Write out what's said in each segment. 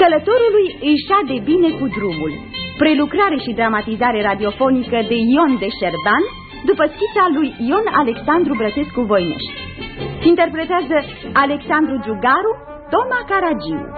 Călătorului îi de bine cu drumul. Prelucrare și dramatizare radiofonică de Ion de Șerban, după schița lui Ion Alexandru Brătescu Voinești. Interpretează Alexandru Giugaru, Toma Caragiu.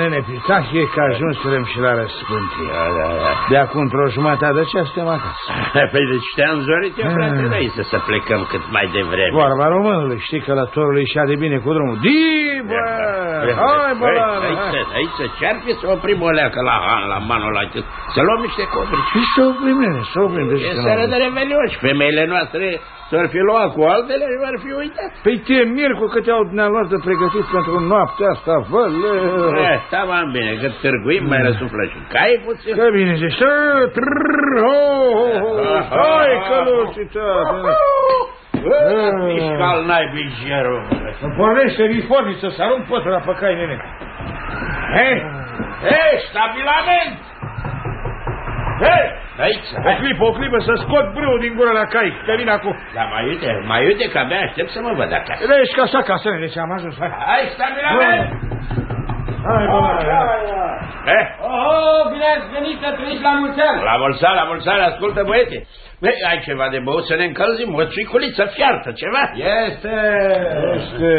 Nene Pitache, că ajunserăm și la răspântie. Da, da, da. De acum într-o jumătate de ce suntem acasă. Păi deci te-am zorit eu, frate, ah. să, să plecăm cât mai devreme. Vorba românului, știi călătorului și de bine cu drumul. Di, bă! Hai, bă! Aici, aici, ce-ar fi să oprim o leacă la Han, la manul ăla, să luăm niște cobri. Și să oprim, nene, să oprim. E seara de revelion și femeile noastre S-ar fi luat cu altele și ar fi uitat. Păi te mir cu câte au dumneavoastră pregătit pentru noaptea asta, vă Eh, Stava bine, că târguim, mai răsuflă și cai puțin. Că bine zici, hai căluțița. Mișcal n-ai bijerul. Pornește rifoniță, să arunc pătura pe cai, nene. Hei, hei, stabilament! Hei! Aici, o clipă, o clipă, să scot brâul din gură la cai, că vin acum. Da, mai uite, mai uite, că abia aștept să mă văd acasă. Ești ca așa acasă, deci am ajuns, hai. Hai, stabilament! Hai, bă, hai, hai. Oh, bine ați venit să trăiți la mulți ani. La mulți ani, la mulți ani, ascultă, băieți. Băi, ai ceva de băut să ne încălzim? O țuiculiță fiartă, ceva? Este! Este!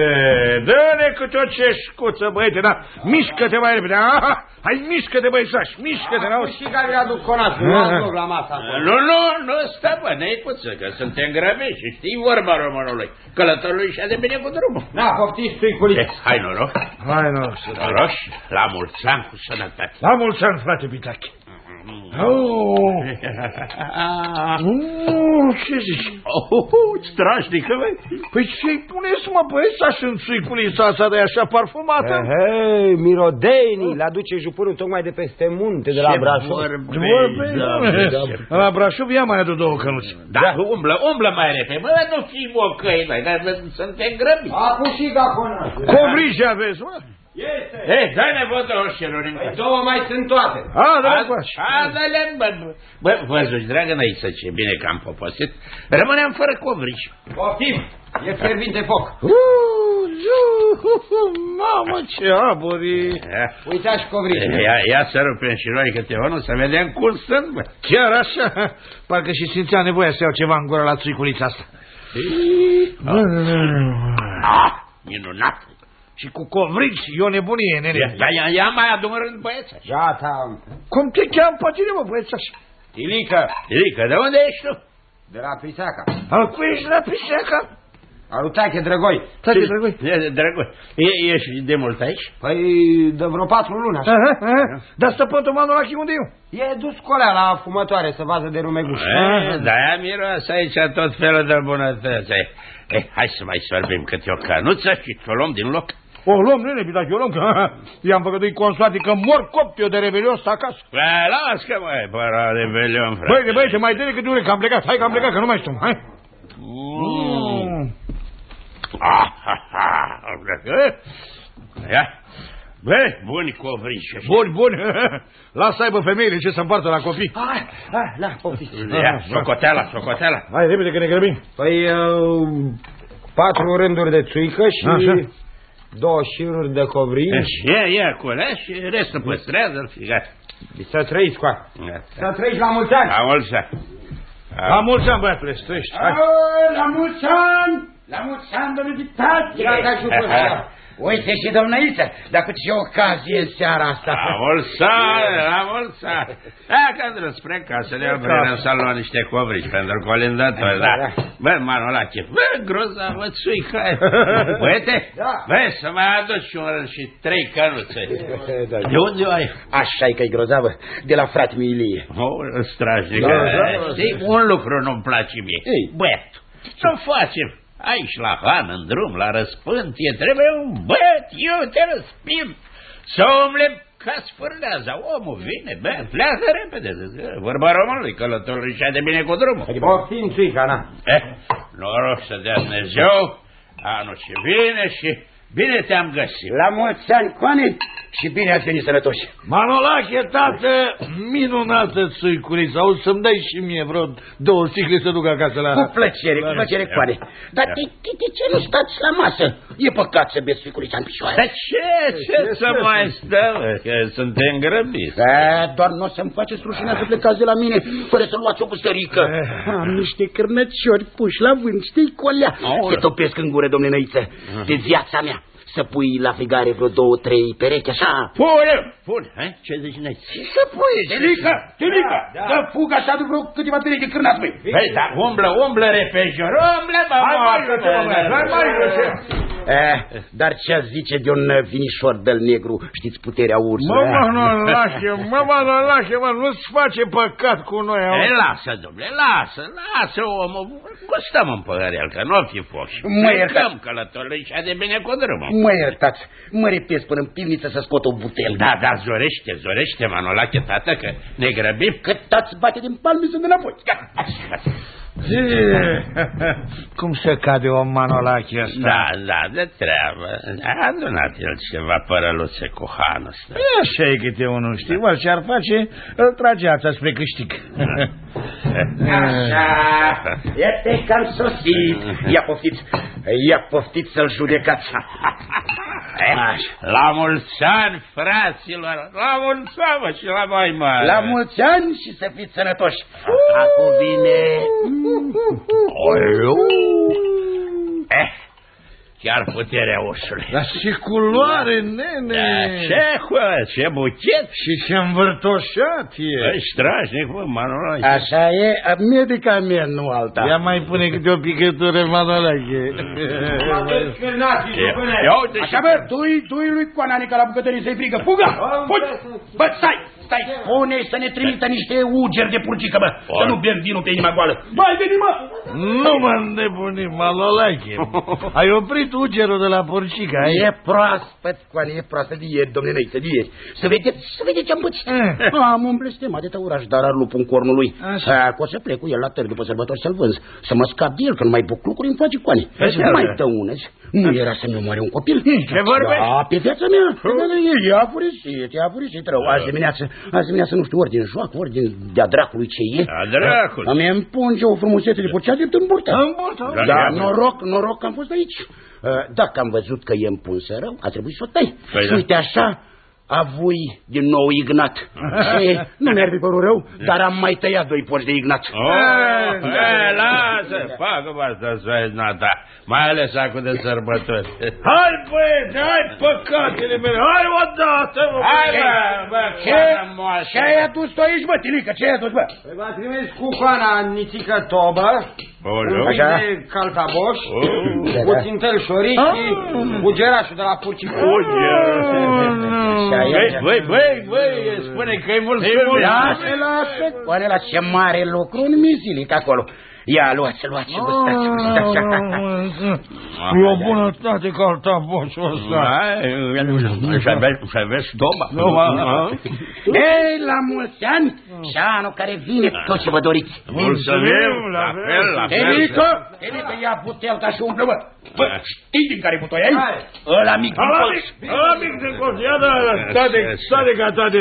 Dă-ne câte o ceșcuță, băiete, da? Mișcă-te mai repede, aha! Hai, mișcă-te, băiețaș, mișcă-te, n-auzi? Și care aduc conatul, nu la masă. Nu, nu, nu, stă, bă, ne-ai puțin, că suntem grăbești și știi vorba românului. Călătorului și de bine cu drumul. Da, poftiți țuiculiță. Eh, hai, noroc. Hai, noroc. Noroc la mulți ani cu sănătate. La mulți ani, frate Pitache. Oh. uh, ce zici? Oh, strașnică, băi. Păi ce-i puneți, mă, băieți, așa în suiculița asta de așa parfumată? Hei, mirodenii, le aduce jupurul tocmai de peste munte, de la Brașov. Da, la Brașov ia mai adu două cănuți. Da, da, umblă, umblă mai repede. Bă, nu fi mocăi, noi, dar suntem grăbiți. Acum și gacona. Covrige aveți, mă? Este. Ei, dă-ne bătăoșilor încă. Păi două mai sunt toate. A, dă-le coași. A, dă-le, bă, bă, văzuși, dragă să ce bine că am poposit. Rămâneam fără covrici. Poftim, e fierbinte foc. Mamă, ce aburi. Uitați covrici. Ia, ia să rupem și noi câte unul să vedem cum sunt, bă. Chiar așa? Parcă și simțea nevoia să iau ceva în gură la țuiculița asta. Ah, minunat și cu covrici, e o nebunie, nene. Ia, ia, ia mai adun rând băieță. Gata. Cum te cheam pe tine, mă, băiețaș? Tilică. Tilică, de unde ești tu? De la Piseaca. Al cui ești la Piseaca? Al lui Tache Drăgoi. Tache Drăgoi. De, Drăgoi. E, ești de mult aici? Păi de vreo patru luni așa. Aha, aha. Dar stăpân Tomanul la unde eu? E dus colea la fumătoare să vază de rumeguș. Da-aia miroase aici tot felul de bunătăți. Eh, hai să mai sorbim câte o canuță și o luăm din loc. O luăm, nene, Pitache, o luăm, că i-am făgăduit consoate că mor copt eu de revelion să acasă. Bă, las că mai para revelion, frate. Băi, băi, mai tine câte ure, că am plecat, hai că am plecat, că nu mai știu, hai. Mm. Ah, ha, ha. Ia. Bă, buni covriși. Buni, buni. Lasă aibă femeile ce să împartă la copii. Hai, hai, la, poftiți. Ia, socoteala, socoteala. Hai, repede că ne grăbim. Păi, uh, patru rânduri de țuică și... Așa două șiruri de covrici. Ia, ia acolo, și restul păstrează-l, gata. Să trăiți, coa. Să trăiți la mulți ani. La mulți ani. La mulți ani, băiatule, străiești. La mulți ani! La mulți ani, domnul dictație! Ia ca și Uite și domnăiță, dacă ce ocazie în seara asta. La mulți ani, la mulți ani. Da, când spre casă, ne obrem să luăm niște cobrici pentru colindatori, da. Bă, manul ăla, ce, bă, grozav, mă, țui, hai. Băiete, da. bă, să mai aduci un rând și trei cănuțe. Da. De unde ai? Așa-i că-i grozavă, de la frate Milie. Oh, strașnic. Da, da, da. Știi, un lucru nu-mi place mie. Băiat, să facem Aici la Han, în drum, la răspântie, trebuie un băt, eu te răspim, să umble ca sfârlează. Omul vine, bă, pleacă repede. Vorba românului, călătorul și de bine cu drumul. Poftim, țuica, na. Eh, noroc să dea Dumnezeu, anul ce vine și bine te-am găsit. La mulți ani, Coane, și bine ați venit sănătoși. Manolache, tată, minunată țuiculiță. Auzi să-mi dai și mie vreo două sticle să duc acasă la... Cu plăcere, cu plăcere, Coane. Dar de, de, de ce nu stați la masă? E păcat să beți țuiculița în picioare. Dar ce, ce să mai stăm, că suntem grăbiți. Da, doar nu o să-mi faceți rușinea să plecați de la mine fără să luați o gustărică. Am niște cârnăciori puși la vânt, știi, colea. Aoleu. Se topesc în gură, domnule Năiță. De viața mea. Să pui la frigare vreo două, trei perechi, așa. Pune, pune, hai? ce zici, Năiți? Și să pui, Telică, Telică, dă fugă așa de vreo câteva perechi de cârnați, băi. Păi, dar umblă, umblă repejor, umblă, mă, Hai mai moacă, jos, mă, hai mai jos. Eh, dar ce zice de un uh, vinișor del negru, știți puterea ursului? Mă, eh? Manolache, mă, Manolache, mă, nu-ți face păcat cu noi. E, auzi? lasă, domnule, lasă, lasă omul, gustăm în păhărel, că nu fi foc. Mă iertați. Plecăm călătorii și de bine cu drumul. Mă iertați, mă repesc până în pivniță să scot o butel. Da, da, zorește, zorește, Manolache, tată, că ne grăbim. Că tați bate din palme sunt înapoi. Ce? Cum se cade o Manolache asta? Da, da, de treabă. A adunat el ceva părăluțe cu hanul ăsta. E așa e câte unul, știi, orice ar face, îl trage ața spre câștig. Așa, iată că am sosit. Ia poftiți, ia poftiți să-l judecați. Așa. La mulți ani, fraților, la mulți ani, mă, și la mai mare. La mulți ani și să fiți sănătoși. Acum vine... Olu! Eh, chiar puterea ușului. Dar și culoare, nene! Da, ce, hă, ce buchet? Și ce învârtoșat e! Păi, strașnic, bă, Manolache. Așa e, medicament, nu alta. Ia mai pune câte o picătură, Manolache. Ia uite și... Așa, bă, tu-i, tu-i lui Coananica la bucătărie să-i frigă. Fugă! Fugi! Bă, stai, stai, spune să ne trimită niște ugeri de purcică, bă, să nu bem vinul pe inima goală. Mai veni, mă! Nu mă înnebuni, Manolache. Ai oprit ugerul de la porcica, ai? E proaspăt, Coane, e proaspăt de ieri, domnule Neiță, de ieri. Să vedeți, să vedeți ce-am pățit. Eh. Am un blestemat de tăuraș, dar ar lupul în cornul lui. Așa. A, că o să plec cu el la târg după sărbători să-l vânz. Să mă scap de el, că nu mai buc lucruri îmi face Coane. Așa. Nu mai dă unezi. Nu era să-mi omoare un copil. Ce vorbești? Da, pe viața mea. Pe viața mea. E afurisit, e afurisit rău. Azi dimineață, azi dimineață nu știu, ori din joacă, ori din de-a dracului ce e. A dracului. Îmi împunge o frumusețe de porcea drept în burtă. În burtă, Da. Da, noroc, noroc că am fost aici. Uh, Dacă am văzut că e împunsă rău, a trebuit să o tai. Păi Și da. uite așa, a voi din nou Ignat. Și nu mi-ar fi părut rău, dar am mai tăiat doi porci de Ignat. Oh, e, lasă, facă asta să nata, mai ales acum de sărbători. Hai, băieți, hai păcatele mele, hai odată, mă! Hai, bă, bă, Ce? coana moașă. Ce ai adus tu aici, bă, Tilică? Ce ai adus, bă? V-a trimis cu coana nițică tobă, Olu. un Așa. de calcaboș, Oh. puțin tălșoric și bugerașul de la Purcică. Și Băi, aici- băi, băi, băi, spune că e mult Lasă, lasă, oare la ce mare lucru un mizilic acolo. Ia, luați, luați și gustați, gustați. E o bunătate ca al tabosul ăsta. Și aveți, și aveți doba. Ei, la mulți ani și anul care vine tot ce vă doriți. Mulțumim, la fel, la fel. Elică, Elică, ia butelca și umplă, bă. Bă, știi din care butoi ai? Ăla mic din Ala colț. mic, ala mic de colț, ia da, state, state ca toate,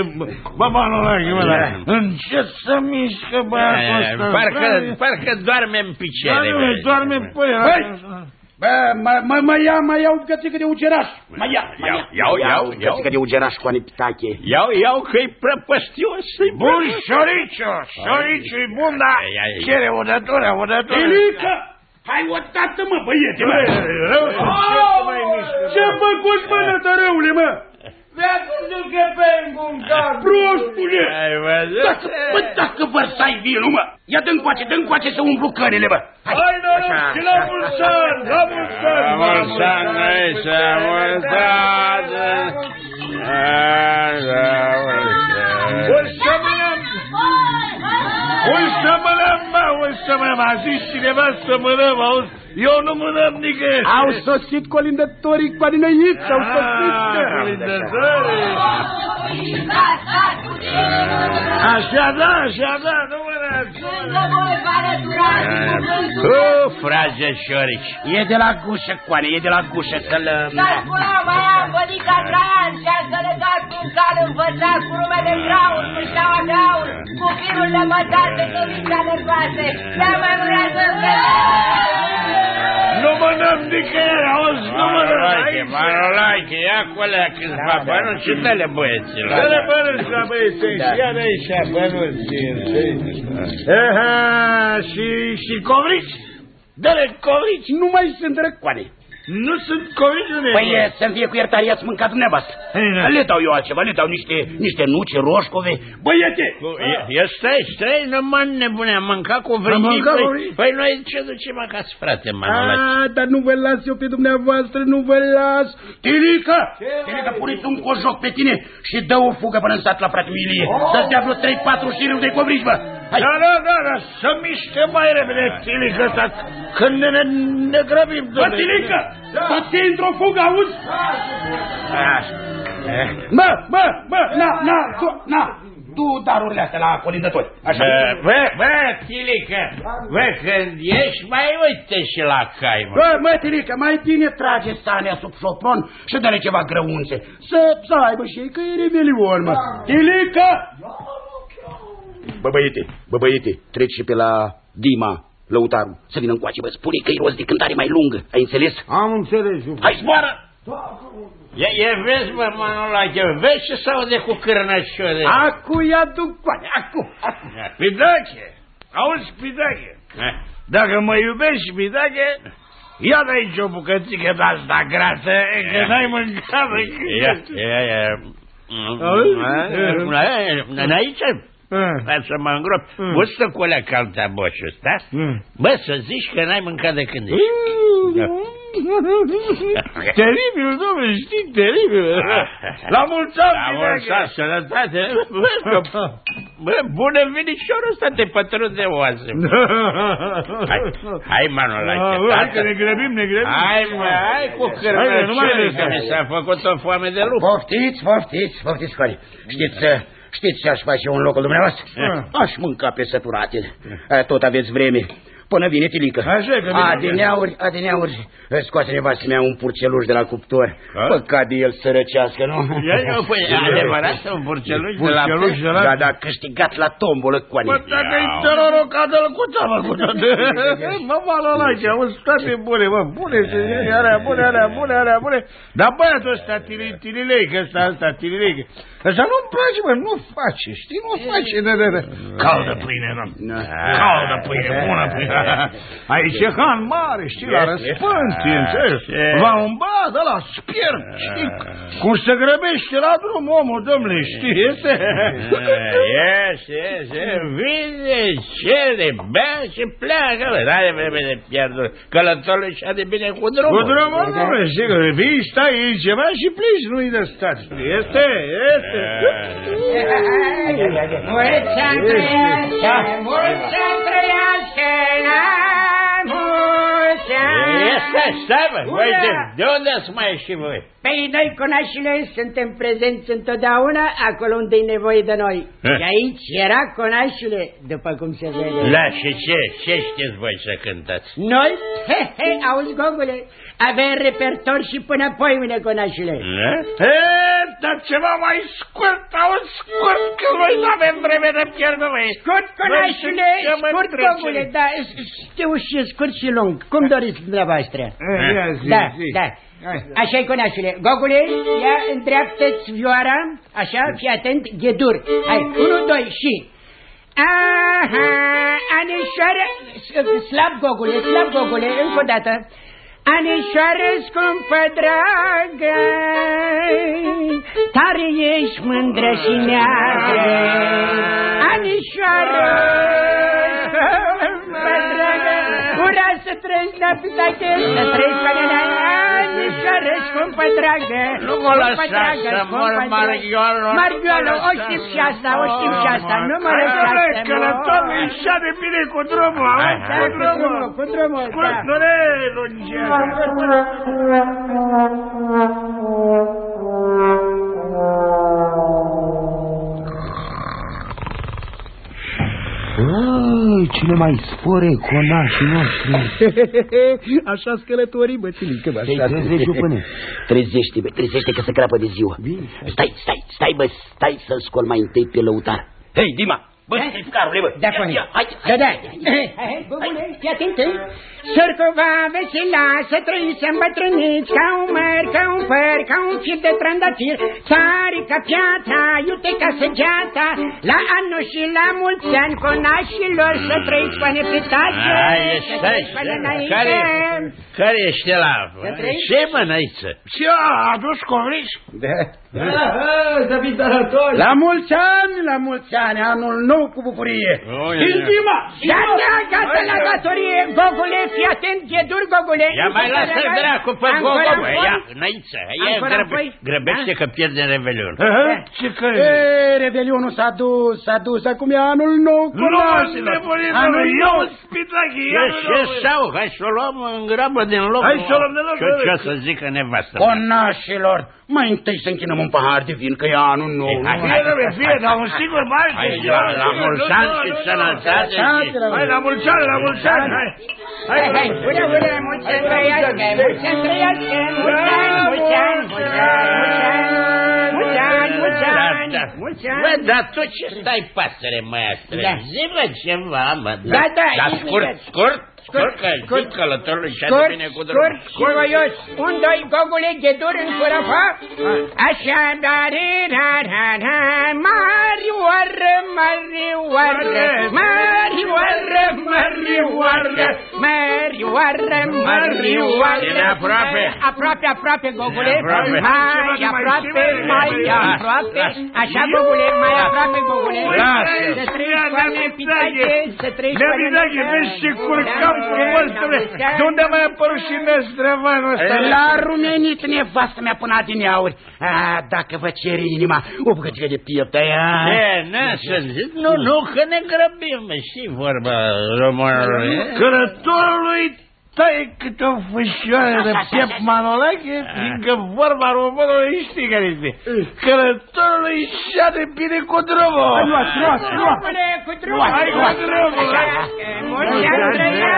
bă, Manolache, mă, da. Încet să mișcă băiatul ăsta. Parcă, parcă doarme în picioare. Doarme, doarme pe el. Băi! Bă, mă, mă, mă ia, mă iau gățică de ugeraș. Mă ia, mă Iau, ia. iau, Mă iau, iau. Gățică de ugeraș cu anipitache. Iau, iau că-i prăpăstios. Bun, șoricio, șoriciu e bun, da, Ia, ia, ia. cere o dătură, o dătură. Elică, hai o dată, mă, băiete, mă. Rău, ce mai mișcă? Ce făcut, mă, nătărăule, mă? Veați-l că pe un cap. Prostule! Ai văzut? Dacă, bă, dacă vărsai vinul, mă, ia dă încoace, dă încoace să umplu cările, bă. Hai, noroc, și la mulți ani, la mulți ani. La mulți ani, noi să mulți ani. La mulți ani. O să mânăm. O să mânăm, mă, o să mânăm. A zis cineva să mânăm, auzi? Eu nu mânăm nicăieri. Au sosit colindătorii cu aninăiți, au sosit. Ah, colindătorii. Așa da, așa da, nu mânați. Cu, frage Șorici. E de la gușă, coane, e de la gușă să-l... Dar spunea mai am bădica Traian și a să legat cu un cal învățat cu lume de graur, cu șaua de aur, cu firul de mătar de dorința nervoase. Ia mai vrea să Nu mânăm nicăieri, auzi, nu mânăm. Manolache, Manolache, ia cu alea câțiva bănuți și dă-le băieților. Dă-le bănuți la băieței, ia de aici bănuți. Aha, și, și covrici? Dă-le covrici. Nu mai sunt răcoane. Nu sunt covrici, nu Păi e, să-mi fie cu iertare, i-ați mâncat dumneavoastră. Le dau eu altceva, le dau niște, niște nuci, roșcove. Băiete! Eu stai, stai, nu mă nebune, am mâncat cu Am vrăjii. mâncat cu Păi, vrăjii? păi noi ce ducem acasă, frate, Manolache? Ah, dar nu vă las eu pe dumneavoastră, nu vă las. Tilică! Tilică, puneți un cojoc pe tine și dă o fugă până în sat la frate Milie. Să-ți dea vreo 3-4 șiruri de covrici, bă. Hai! Da, da, da, da, să miște mai repede tilică ăsta, când ne, ne, ne grăbim. Bă, Tilică! Bă, ți într-o fugă, auzi? Bă, bă, bă, na, na, tu, na. Du darurile astea la colindători. Așa. Bă, bă, bă, Tilică, bă, când ești, mai uite și la cai, mă. Bă, mă, Tilică, mai bine trage Stania sub șopron și dă-le ceva grăunțe. Să, să aibă și ei, că e revelion, mă. Tilică! Bă, băiete, bă, băiete, treci și pe la Dima, lăutarul, să vină încoace, bă, spune că e rost de cântare mai lungă, ai înțeles? Am înțeles. Hai, zboară! E, e, vezi, mă, Manolache, vezi ce s-aude cu cârnășoare. Acu i-a duc coane, acu, acu. Pidache, auzi, Pidache, dacă mă iubești, Pidache, ia de aici o bucățică de asta grasă, că n-ai mâncat. Ia, ia, ia. Auzi? Aici, Hai să mă îngrop. Bă, stă cu alea calta boșul ăsta? Bă, să zici că n-ai mâncat de când ești. Teribil, domnule, știi, teribil. La mulți ani, La mulți ani, sănătate. Bă, că- Bă, bună vinișorul ăsta de pătrun de oase. Hai, hai, Manolache, Ah, Hai că tată. ne grăbim, ne grăbim. Hai, mă, hai cu Haide, nu mai cârnăciori, lăsa. că mi s-a făcut o foame de lup. Poftiți, poftiți, poftiți, coane. Știți, uh, știți ce aș face eu în locul dumneavoastră? Aș mânca pe săturate. Uh, Tot aveți vreme. Până vine Tilică. Așa că vine. Adineauri, adineauri. Scoate nevastă mea un purceluș de la cuptor. Ha? Păcat de el sărăcească, nu? Ia, ia, păi, adevărat, un burceluș de la Burceluș de la... Da, da, câștigat la tombolă, coane. Bă, dacă-i terorocat-l cu țeamă cu toate. Mă, mă, la like, auzi, toate bune, mă, bune, și alea, bune, alea, bune, alea, bune. Dar băiatul ăsta, tili- tilileică, ăsta, ăsta, tilileică, ăsta nu-mi place, mă, nu face, știi, nu face, da, da, da. Caldă pâine, nu. Caldă pâine, bună pâine. Aici e han mare, știi, la răspânt, înțeles? Va un băiat ăla, spiert, știi? Cum se grăbește la drum omul, domnule, știi, este... Yes, yes, yes. Vine, cere, bea și pleacă. bă. N-are vreme de pierdut. Călătorul și de bine cu drumul. Cu drumul, domnule, sigur, vii, stai aici ceva și pleci, nu-i de stat. Este, este. Mulți ani trăiască, mulți ani trăiască, la mulți ani. E, Stai, stai, bă. Voi Ura! de, de unde ați mai ieșit voi? Păi noi, conașile, suntem prezenți întotdeauna acolo unde e nevoie de noi. Eh. Și aici era conașile, după cum se vede. Da, și ce? Ce știți voi să cântați? Noi, he, he, auzi, gogule, avem repertor și până apoi, mine, conașile. Da? E, dar ceva mai scurt, auzi, scurt, că noi nu avem vreme de pierdut, băi. Scurt, conașile, Băi, și ce mă scurt, trece? gogule, da, știu și scurt și lung, cum doriți dumneavoastră. E, ia zi, Da, zi. da. Hai. Așa-i conașule. Gogule, ia îndreaptă-ți vioara, așa, fii atent, ghedur. Hai, unu, doi și... Aha, anișoară, s- slab gogule, slab gogule, încă o dată. Anișoară scumpă dragă, tare ești mândră și neagră. Anișoară scumpă dragă, ura să trăiești la pitache, să trăiești pe Anișoară, scumpă dragă. Nu mă scumpă lăsați dragă, să scumpă mor, dragă. Marghiolo, nu Marghiolo, mă o lăsați știm să și asta, o mor. știm și asta. Nu mă Hai, lăsați domnule, să călătorul mor. e așa de bine cu drumul, Hai, auzi, hai. cu Cu drumul, drumul. cu drumul, da. Curățule, lungea. Cine mai spore conașii noștri? Așa scălătorii, bătinică, Te trezești, jupâne. Trezește, bă, trezește că se crapă de ziua. Stai, stai, stai, bă, stai să-l scol mai întâi pe lăutar. Hei, Dima, bă, scripcarule, bă. Da, Ia, Foni. ia, Hai, Da, da. hai. Hai, băbule, fii atent, eh? Sărcova vesela să trăiți îmbătrâniți Ca un măr, ca un păr, ca un fir de trandafir Țari ca piața, iute ca săgeata La anul și la mulți ani conașilor Să trăiți pe nepritate Hai, Să stai, trăiți pe stai, înainte care, care ești la? trăiți? Ce mănăiță? Și a adus covriș? La mulți ani, la mulți ani, anul nou cu bucurie. Oi, Intima! Gata, gata la datorie Gogule, fii atent, ghiedur, Gogule Ia mai lasă dracu pe Ancora gogo, bă, apoi? ia, înainte, ia, Ancora grăbe, apoi? grăbește că pierde Revelion. Ce că E, Revelionul s-a dus, s-a dus, acum e anul nou cu Nu m-ați nașilor. nebunit, Anul domnule, eu nou. spitlachi, Ce, ia ce sau, hai să o luăm în grabă din loc. Hai să o luăm din loc, Ce, bă. ce o să zică nevastă? Conașilor, mai întâi să închinăm un pahar de vin, că e anul nou. Hai, nu? Fie, domnule, fie, dar un singur bani. Hai, la, la mulți ani și sănătate. și- Hai, la mulți ani, la mulți ani, hai. Hai, hai, ura, ura, mulți ani trăiască, mulți ani trăiască, mulți ani, mulți ani, mulți ani, mulți ani, mulți Da, ani, da. mulți Bă, ani. dar tu ce stai pasăre, maestră? Da. Zi-mă ceva, mă. Da, da, Dar imediat. scurt, scurt, scurt, că scurt. zic călătorului și Scurt, bine cu scurt drumul. și voios. Un, doi, gogule, ghedur în curăfa. Așa, da, re, ra, ra, ra, mari oară, mari oară, mari oară, mari oară, mari oară, mari oară. Bine, aproape. Aproape, aproape, gogule. Aproape. Mai aproape, mai aproape. Așa, gogule, mai aproape, gogule. Lasă. Să trăiți cu nepitache, să trăiți cu Neabidache, vezi ce curcam frumos, domnule. De unde a mai apărut și năstrăvanul ăsta? La rumenit nevastă mea până adineauri. A, dacă vă cere inima, o bucățică de piept aia. Ce, nu, să zic, nu, nu, că ne grăbim, știi vorba românului. Călătorului taie câte o fâșioară de piept manolache, fiindcă vorba românului știi care este. Călătorului și de bine cu drumul. Luați, luați, luați. Gogule, cu drumul. Hai cu drumul. Așa, mulți ani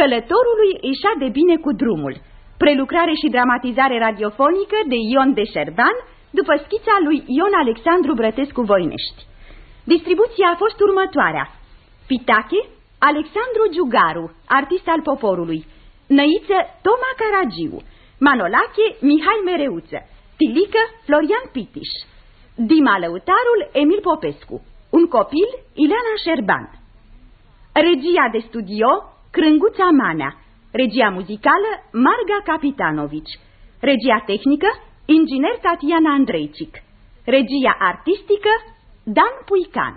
Călătorului ieșea de bine cu drumul. Prelucrare și dramatizare radiofonică de Ion de Șerban, după schița lui Ion Alexandru Brătescu Voinești. Distribuția a fost următoarea. Pitache, Alexandru Giugaru, artist al poporului. Năiță, Toma Caragiu. Manolache, Mihai Mereuță. Tilică, Florian Pitiș. Dima Lăutarul, Emil Popescu. Un copil, Ileana Șerban. Regia de studio, Crânguța Manea. Regia muzicală, Marga Capitanovici. Regia tehnică, inginer Tatiana Andreicic. Regia artistică, Dan Puican.